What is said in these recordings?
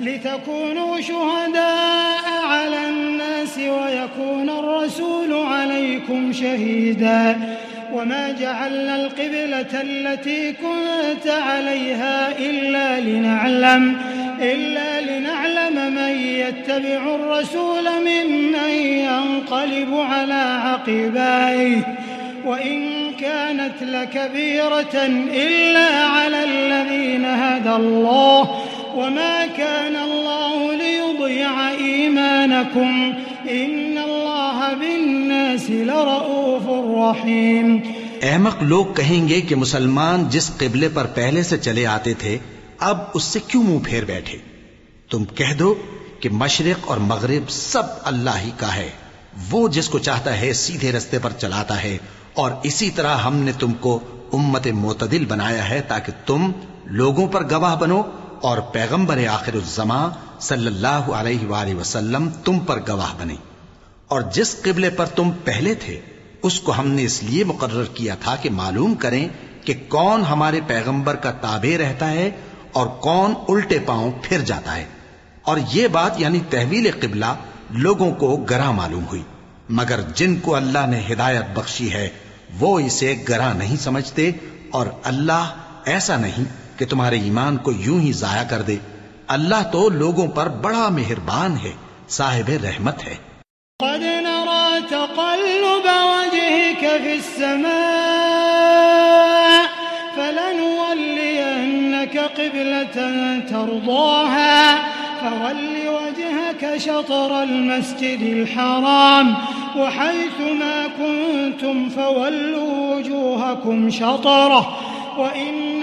لتكونوا شهداء على الناس ويكون الرسول عليكم شهيدا وما جعلنا القبلة التي كنت عليها إلا لنعلم إلا لنعلم من يتبع الرسول ممن ينقلب على عقبيه. وإن كانت لكبيرة إلا على الذين هدى الله وما كان الله ليضيع إيمانكم إن الله بالناس لرؤوف رحيم احمق لوگ کہیں گے کہ مسلمان جس قبلے پر پہلے سے چلے آتے تھے، اب اس سے کیوں منہ پھیر بیٹھے؟ تم کہہ دو کہ مشرق اور مغرب سب اللہ ہی کا ہے۔ وہ جس کو چاہتا ہے سیدھے رستے پر چلاتا ہے، اور اسی طرح ہم نے تم کو امت معتدل بنایا ہے تاکہ تم لوگوں پر گواہ بنو اور پیغمبر آخر الزما صلی اللہ علیہ وآلہ وسلم تم پر گواہ بنے۔ اور جس قبلے پر تم پہلے تھے، اس کو ہم نے اس لیے مقرر کیا تھا کہ معلوم کریں کہ کون ہمارے پیغمبر کا تابع رہتا ہے اور کون الٹے پاؤں پھر جاتا ہے۔ اور یہ بات یعنی تحویل قبلہ لوگوں کو گراں معلوم ہوئی۔ مگر جن کو اللہ نے ہدایت بخشی ہے، وہ اسے گراں نہیں سمجھتے اور اللہ ایسا نہیں۔ کہ تمہارے ایمان کو یوں ہی ضائع کر دے۔ اللہ تو لوگوں پر بڑا مہربان ہے، صاحب رحمت ہے۔ قد نرى تقلب وجهك في السماء، فلنولينك قبلة ترضاها، فول وجهك شطر المسجد الحرام، وحيث ما كنتم فولوا وجوهكم شطره، وإن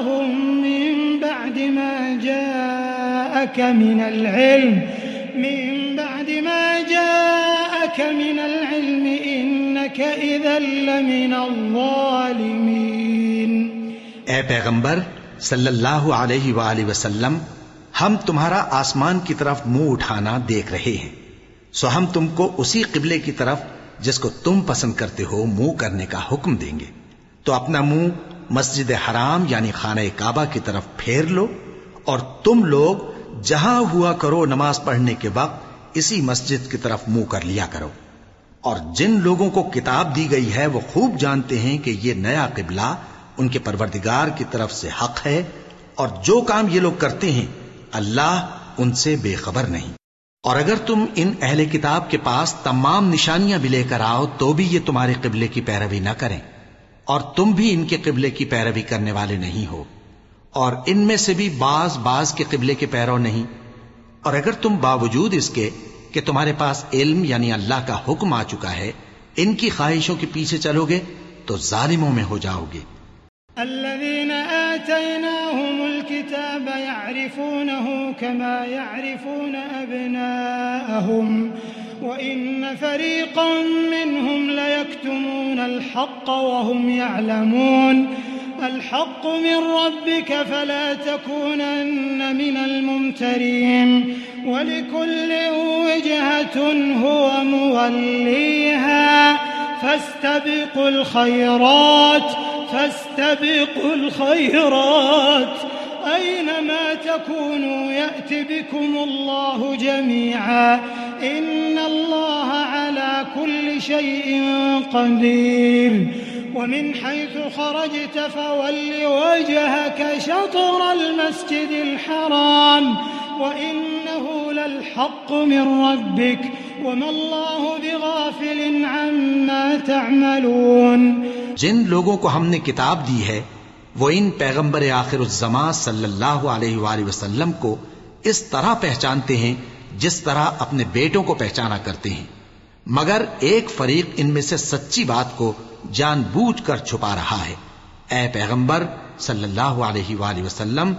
لهم من بعد ما جاءك من العلم من بعد ما جاءك من العلم إنك إذا لمن الظالمين اے پیغمبر، صلی اللہ علیہ وآلہ وسلم، ہم تمہارا آسمان کی طرف منہ اٹھانا دیکھ رہے ہیں۔ سو ہم تم کو اسی قبلے کی طرف، جس کو تم پسند کرتے ہو، منہ کرنے کا حکم دیں گے۔ تو اپنا منہ مسجد حرام یعنی خانہ کعبہ کی طرف پھیر لو اور تم لوگ جہاں ہوا کرو نماز پڑھنے کے وقت اسی مسجد کی طرف منہ کر لیا کرو۔ اور جن لوگوں کو کتاب دی گئی ہے وہ خوب جانتے ہیں کہ یہ نیا قبلہ ان کے پروردگار کی طرف سے حق ہے اور جو کام یہ لوگ کرتے ہیں اللہ ان سے بے خبر نہیں۔ اور اگر تم ان اہل کتاب کے پاس تمام نشانیاں بھی لے کر آؤ تو بھی یہ تمہارے قبلے کی پیروی نہ کریں۔ اور تم بھی ان کے قبلے کی پیروی کرنے والے نہیں ہو، اور ان میں سے بھی بعض بعض کے قبلے کے پیرو نہیں۔ اور اگر تم باوجود اس کے کہ تمہارے پاس علم یعنی اللہ کا حکم آ چکا ہے، ان کی خواہشوں کے پیچھے چلو گے تو ظالموں میں ہو جاؤ گے۔ الذين آتيناهم الكتاب يعرفونه كما يعرفون أبناءهم۔ وإن فريقا منهم ليكتمون الحق وهم يعلمون الحق من ربك فلا تكونن من الممترين ولكل وجهة هو موليها فاستبقوا الخيرات فاستبقوا الخيرات أينما تكونوا يأت بكم الله جميعا إن الله على كل شيء قدير ومن حيث خرجت فول وجهك شطر المسجد الحرام الحق من ربك وما الله بغافل عما تعملون جن لوگوں کو ہم نے کتاب دی ہے وہ ان پیغمبر آخر الزما صلی اللہ علیہ وآلہ وسلم کو اس طرح پہچانتے ہیں جس طرح اپنے بیٹوں کو پہچانا کرتے ہیں۔ مگر ایک فریق ان میں سے سچی بات کو جان بوجھ کر چھپا رہا ہے۔ اے پیغمبر صلی اللہ علیہ وآلہ وسلم،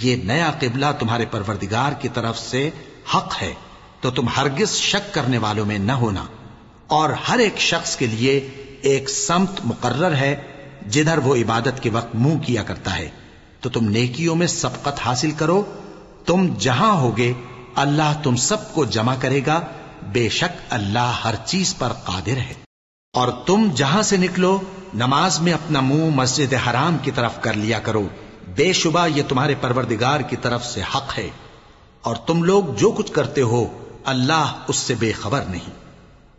یہ نیا قبلہ تمہارے پروردگار کی طرف سے حق ہے۔ تو تم ہرگز شک کرنے والوں میں نہ ہونا۔ اور ہر ایک شخص کے لیے ایک سمت مقرر ہے۔ جدھر وہ عبادت کے وقت منہ کیا کرتا ہے، تو تم نیکیوں میں سبقت حاصل کرو۔ تم جہاں ہوگے، اللہ تم سب کو جمع کرے گا۔ بے شک اللہ ہر چیز پر قادر ہے۔ اور تم جہاں سے نکلو، نماز میں اپنا منہ مسجد حرام کی طرف کر لیا کرو۔ بے شبہ یہ تمہارے پروردگار کی طرف سے حق ہے۔ اور تم لوگ جو کچھ کرتے ہو، اللہ اس سے بے خبر نہیں۔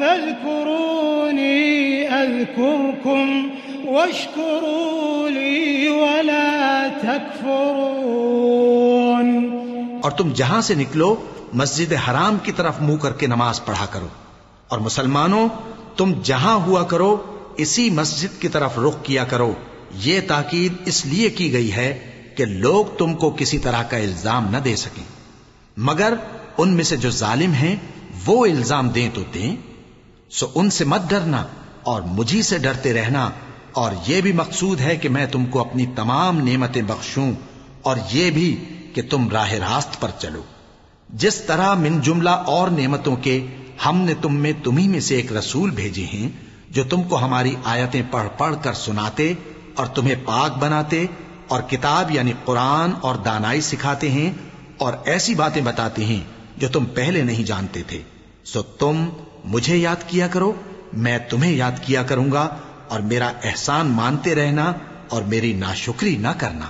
فاذكروني أذكركم واشكروا لي ولا تكفرون. اور تم جہاں سے نکلو، مسجد حرام کی طرف منہ کر کے نماز پڑھا کرو۔ اور مسلمانوں، تم جہاں ہوا کرو، اسی مسجد کی طرف رخ کیا کرو۔ یہ تاکید اس لیے کی گئی ہے کہ لوگ تم کو کسی طرح کا الزام نہ دے سکیں۔ مگر ان میں سے جو ظالم ہیں، وہ الزام دیں تو دیں۔ سو ان سے مت ڈرنا اور مجھی سے ڈرتے رہنا اور یہ بھی مقصود ہے کہ میں تم کو اپنی تمام نعمتیں بخشوں اور یہ بھی کہ تم راہ راست پر چلو۔ جس طرح من جملہ اور نعمتوں کے ہم نے تم میں تمہیں میں سے ایک رسول بھیجے ہیں جو تم کو ہماری آیتیں پڑھ پڑھ کر سناتے اور تمہیں پاک بناتے اور کتاب یعنی قرآن اور دانائی سکھاتے ہیں اور ایسی باتیں بتاتے ہیں جو تم پہلے نہیں جانتے تھے۔ سو تم مجھے یاد کیا کرو، میں تمہیں یاد کیا کروں گا اور میرا احسان مانتے رہنا اور میری ناشکری نہ کرنا۔